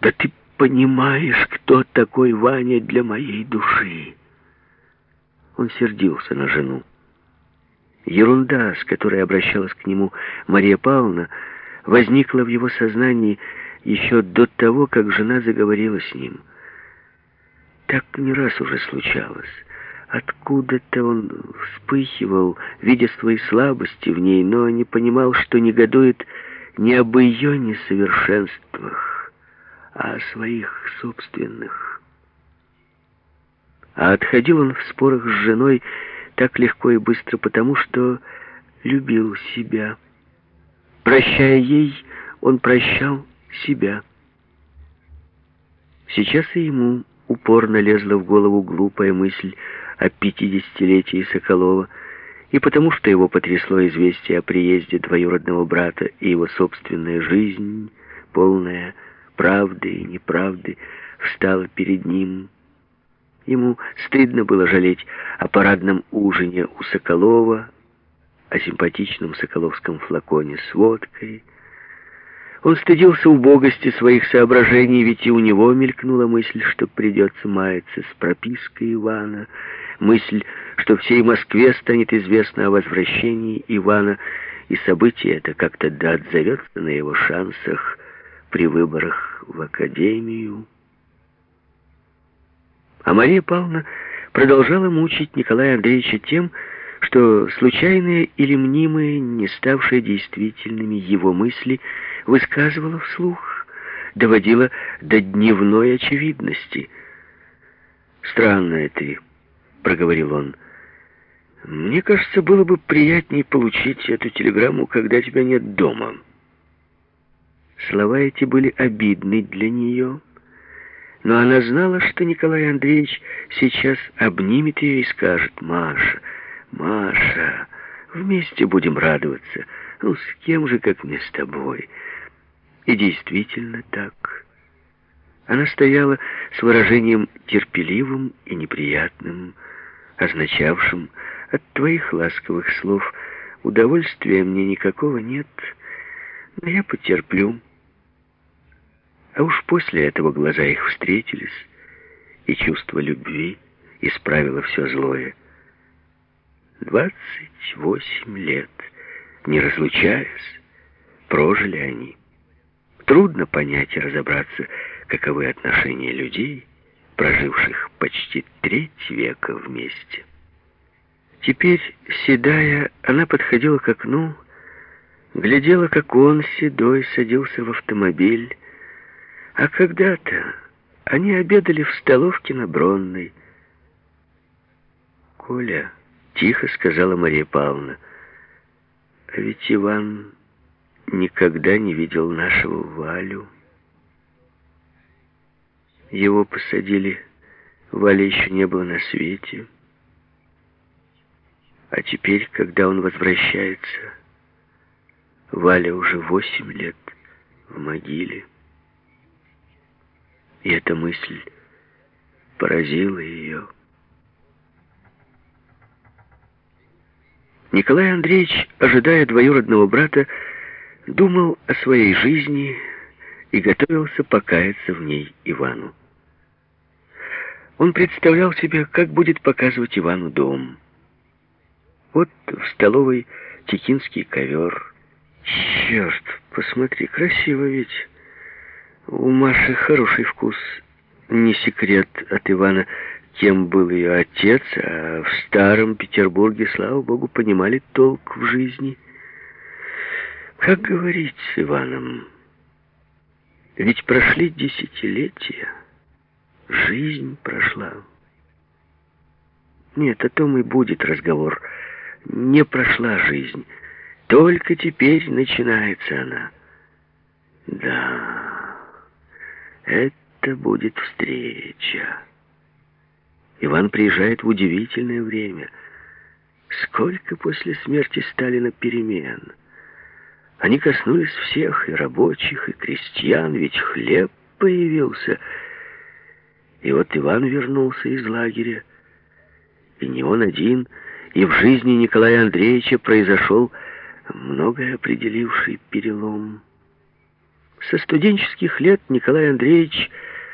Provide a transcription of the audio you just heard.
Да ты понимаешь, кто такой Ваня для моей души? Он сердился на жену. Ерунда, с которой обращалась к нему Мария Павловна, возникла в его сознании еще до того, как жена заговорила с ним. Так не раз уже случалось. Откуда-то он вспыхивал, видя свои слабости в ней, но не понимал, что негодует не об ее несовершенствах, а о своих собственных. А отходил он в спорах с женой так легко и быстро, потому что любил себя. Прощая ей, он прощал себя. Сейчас и ему упорно лезла в голову глупая мысль о пятидесятилетии Соколова, и потому что его потрясло известие о приезде двоюродного брата и его собственная жизнь, полная правды и неправды, встала перед ним. Ему стыдно было жалеть о парадном ужине у Соколова, о симпатичном соколовском флаконе с водкой. Он стыдился убогости своих соображений, ведь и у него мелькнула мысль, что придется маяться с пропиской Ивана, Мысль, что всей Москве станет известно о возвращении Ивана, и событие это как-то да отзовется на его шансах при выборах в академию. А Мария Павловна продолжала мучить Николая Андреевича тем, что случайные или мнимые, не ставшие действительными его мысли, высказывала вслух, доводила до дневной очевидности. Странное ты проговорил он. «Мне кажется, было бы приятнее получить эту телеграмму, когда тебя нет дома». Слова эти были обидны для нее, но она знала, что Николай Андреевич сейчас обнимет ее и скажет, «Маша, Маша, вместе будем радоваться. Ну, с кем же, как не с тобой?» И действительно так. Она стояла с выражением терпеливым и неприятным, означавшим от твоих ласковых слов удовольствия мне никакого нет, но я потерплю. А уж после этого глаза их встретились, и чувство любви исправило все злое. Двадцать восемь лет, не разлучаясь, прожили они. Трудно понять и разобраться, каковы отношения людей, проживших почти треть века вместе. Теперь, седая, она подходила к окну, глядела, как он, седой, садился в автомобиль, а когда-то они обедали в столовке на Бронной. «Коля», — тихо сказала Мария Павловна, — «а ведь Иван никогда не видел нашего Валю». Его посадили, Валя еще не было на свете. А теперь, когда он возвращается, Валя уже восемь лет в могиле. И эта мысль поразила ее. Николай Андреевич, ожидая двоюродного брата, думал о своей жизни и готовился покаяться в ней Ивану. Он представлял себе, как будет показывать Ивану дом. Вот в столовой текинский ковер. Черт, посмотри, красиво ведь. У Маши хороший вкус. Не секрет от Ивана, кем был ее отец, а в старом Петербурге, слава богу, понимали толк в жизни. Как говорить с Иваном? Ведь прошли десятилетия. Жизнь прошла. Нет, о том и будет разговор. Не прошла жизнь. Только теперь начинается она. Да, это будет встреча. Иван приезжает в удивительное время. Сколько после смерти Сталина перемен. Они коснулись всех, и рабочих, и крестьян, ведь хлеб появился — и вот Иван вернулся из лагеря. И не он один, и в жизни Николая Андреевича произошел многое определивший перелом. Со студенческих лет Николай Андреевич